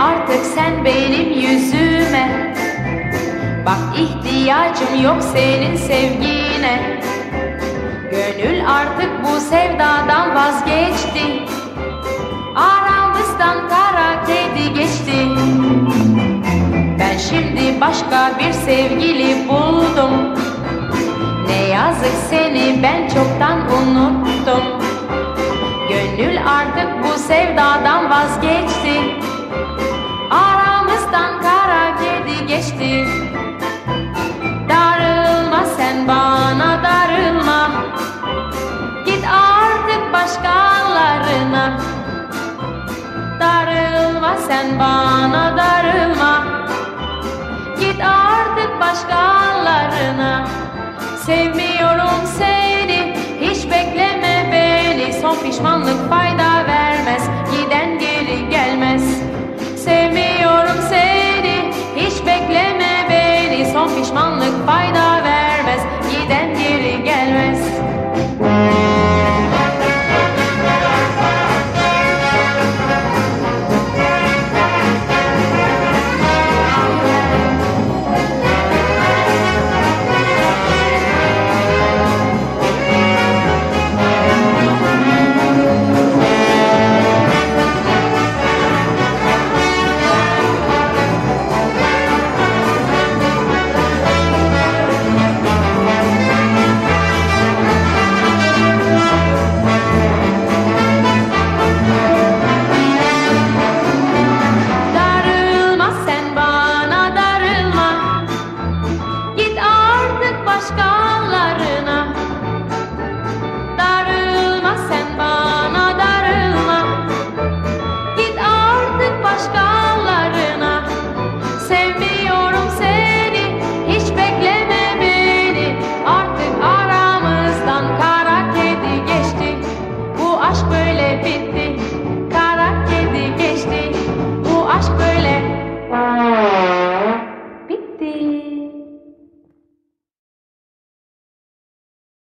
Artık sen benim yüzüme. Bak ihtiyacım yok senin sevgine. Gönül artık bu sevdadan vazgeçti. Aramızdan kara kedi geçti. Ben şimdi başka bir sevgili buldum. Ne yazık seni ben çoktan unuttum. Gönül artık bu sevdadan vazgeçti sen bana darılma. Git artık başkalarına. Sevmiyorum seni Hiç bekleme beni. Son pişmanlık fayda vermez Giden geri gelmez. Sevmiyorum seni Hiç bekleme beni. Son pişmanlık fayda